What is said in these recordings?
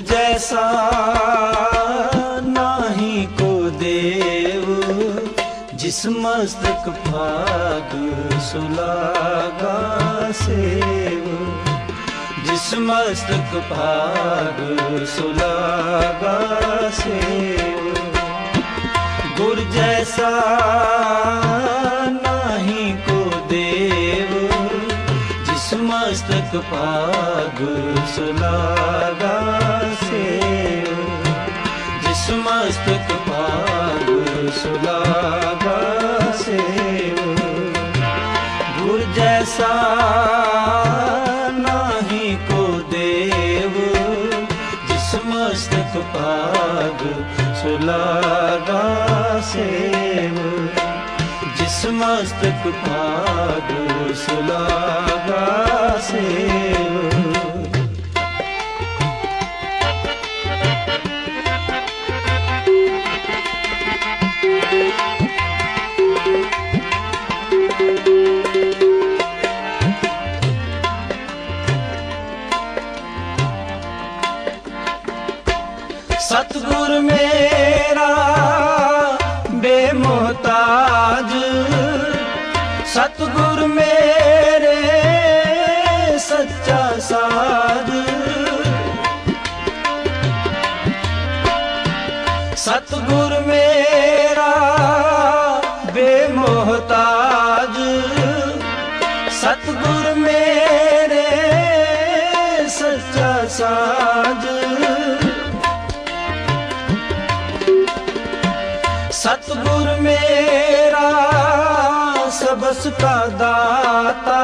ਗੁਰ ਜੈਸਾ ਨਾਹੀ ਕੋ ਦੇਵ ਜਿਸ ਮਸਤਕ ਭਾਗ ਸੁਲਾਗਾ ਸੇਵ ਜਿਸ ਮਸਤਕ ਭਾਗ ਸੁਲਾਗਾ ਸੇਵ ਗੁਰ ਮਸਤਕ ਭਾਗ ਸੁਲਾਗਾ ਸੇਵ ਜਿਸ ਮਸਤਕ ਭਾਗ ਸੁਲਾਗਾ ਸੇਵ ਗੁਰ ਜੈਸਾ ਨਾਹੀ ਕੋ ਦੇਵ, ਜਿਸ ਮਸਤਕ ਭਾਗ ਸੁਲਾਗਾ ਸੇਵ ਜਿਸ ਮਸਤਕ ਭਾਗ ਸੁਲਾਗਾ ਸਤਗੁਰ ਮੇਰੇ ਸੱਚਾ ਸਾਜ ਸਤਗੁਰ ਮੇਰਾ ਬੇਮੋਹਤਾਜ। ਸਤਗੁਰ ਮੇਰੇ ਸੱਚਾ ਸਾਜ ਸਤਗੁਰ ਮੇਰਾ ਸਬਸ ਕਾ ਦਾਤਾ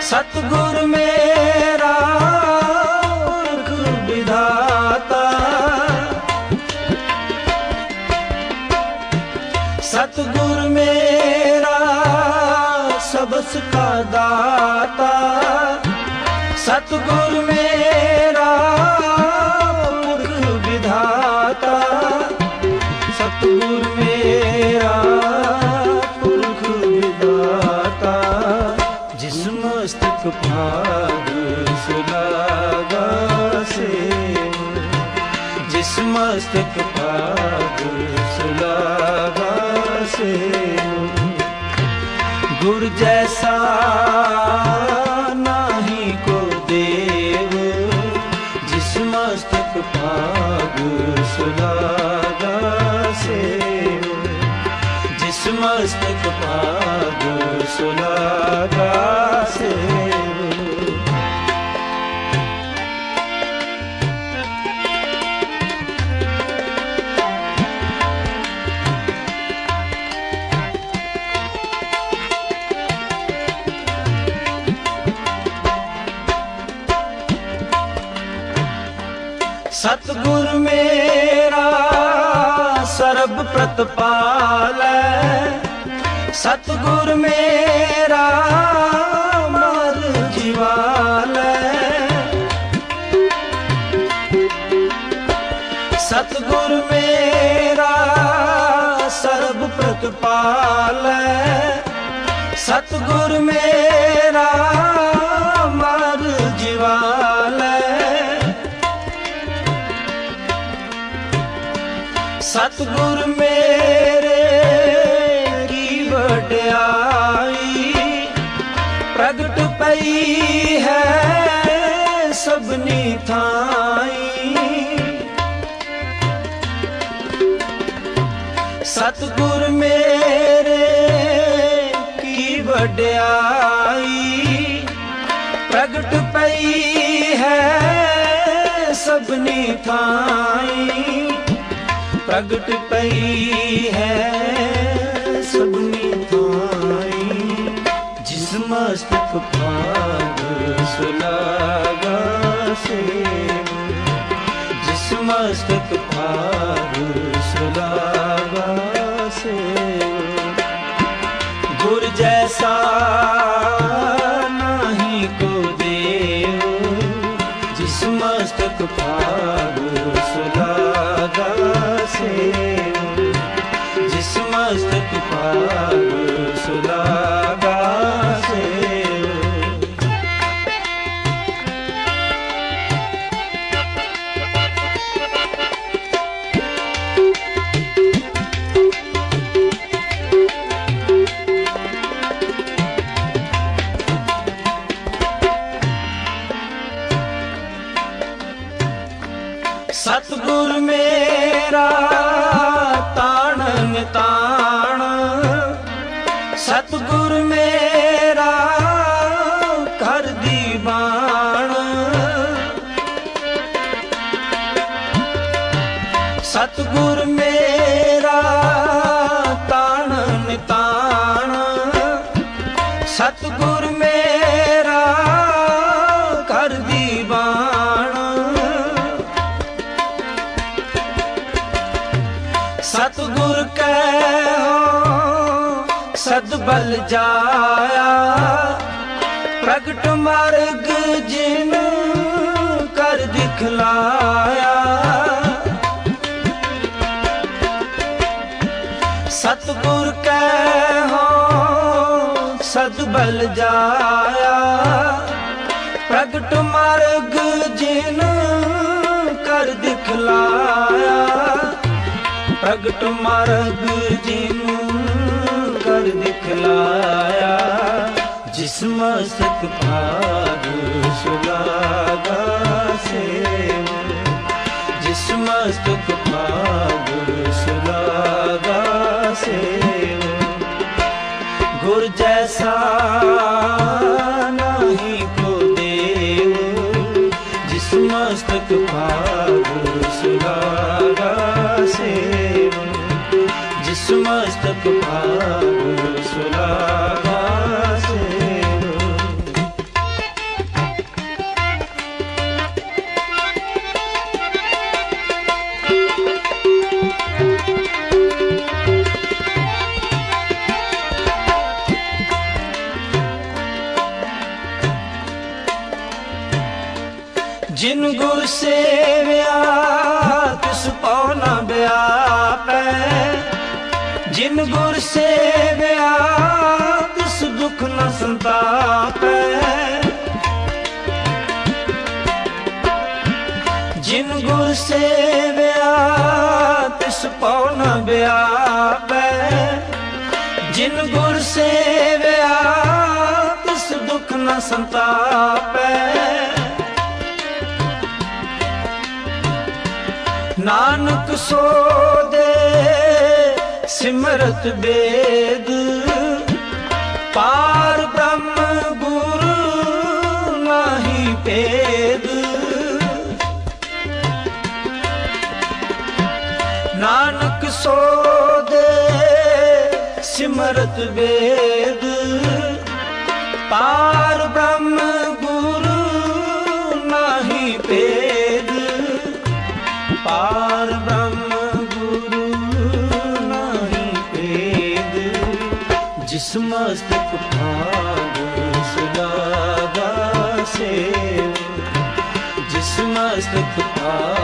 ਸਤਗੁਰ ਮੇਰਾ ਪੁਰਖ ਵਿਧਾਤਾ। ਸਤਗੁਰ ਮੇਰਾ ਸਬਸ ਕਾ ਦਾਤਾ। ਸਤਗੁਰ ਮੇਰਾ ਮਸਤਕ ਭਾਗ ਸੁਲਾਗਾ ਸੇ। ਗੁਰ ਜੈਸਾ ਨਾਹੀ ਕੋ ਦੇਵ, ਜਿਸ ਮਸਤਕ ਭਾਗ ਸੁਲਾਗਾ ਸੇਵ ਜਿਸ ਮਸਤਕ ਭਾਗ ਸੁਲਾਗਾ ਸਤਗੁਰ ਮੇਰਾ ਸਰਬ ਪ੍ਰਤਪਾਲੈ। ਸਤਗੁਰ ਮੇਰਾ ਮਰ ਜੀਵਾਲੈ। ਸਤਗੁਰ ਮੇਰਾ ਸਰਬ ਪ੍ਰਤਪਾਲੈ। ਸਤਗੁਰ ਮੇਰਾ ਸਤਗੁਰ ਮੇਰੇ, ਕੀ ਵਡਿਆਈ? ਪ੍ਰਗਟ ਪਈ ਹੈ ਸਭਨੀ ਥਾਈ। ਸਤਗੁਰ ਮੇਰੇ, ਕੀ ਵਡਿਆਈ? ਪ੍ਰਗਟ ਪਈ ਹੈ ਸਭਨੀ ਥਾਈ। ਪ੍ਰਗਟ ਪਈ ਹੈ ਸਭਨੀ ਥਾਈ ਜਿਸ ਮਸਤਕ ਭਾਗ ਸੁਲਾਗਾ ਸੇਵ ਜਿਸ ਮਸਤਕ ਭਾਗ ਸੁਲਾਗਾ ਸਤਗੁਰ ਮੇਰਾ ਤਾਣ ਨਿਤਾਣ। ਸਤਗੁਰ ਮੇਰਾ ਕਰ ਦੀ ਬਾਣ ਸਤਗੁਰ ਮੇਰਾ ਸਤਗੁਰ ਕਹਿ ਸਦ ਬਲ ਜਾਇਆ। ਪ੍ਰਗਟ ਮਾਰਗ ਜਿਨ ਕਰ ਦਿਖਲਾਇਆ ਸਤਗੁਰ ਕਹਿ ਸਦ ਬਲ ਜਾਇਆ। ਪ੍ਰਗਟ ਮਾਰਗ ਜਿਨ ਕਰ ਦਿਖਲਾਇਆ ਪ੍ਰਗਟ ਮਾਰਗ ਜਿਨ ਕਰ ਦਿਖਲਾਇਆ ਜਿਸਮ ਮਸਤਕ ਭਾਗ ਸੁਲਾਗਾ ਸੇਵ ਜਿਸ ਮਸਤਕ ਭਾਗ ਸੁਲਾਗਾ ਸੇਵ ਗੁਰ ਜੈਸਾ ਜਿਨ ਗੁਰ ਸੇਵਿਆ, ਤਿਸ ਪਉ ਨ ਬਿਆਪੈ ਜਿਨ ਗੁਰ ਸੇਵਿਆ, ਤਿਸ ਦੁਖ ਨ ਸੰਤਾਪੈ। ਜਿਨ ਗੁਰ ਸੇਵਿਆ, ਤਿਸ ਪਉ ਨ ਬਿਆਪੈ ਜਿਨ ਗੁਰ ਸੇਵਿਆ, ਤਿਸ ਦੁਖ ਨ ਸੰਤਾਪੈ। ਨਾਨਕ ਸੋ ਦੇ ਸਿਮਰਤ ਬੇਦ ਪਾਰ ਬ੍ਰਹਮ ਗੁਰੂ ਨਾਹੀ ਭੇਦ। ਨਾਨਕ ਸੋ ਦੇ ਸਿਮਰਤ ਬੇਦ ਪਾਰ ਜਿਸ ਮਸਤਕ ਭਾਗ ਸੁਲਾਗਾ ਸੇਵ ਜਿਸ ਮਸਤਕ ਭਾਗ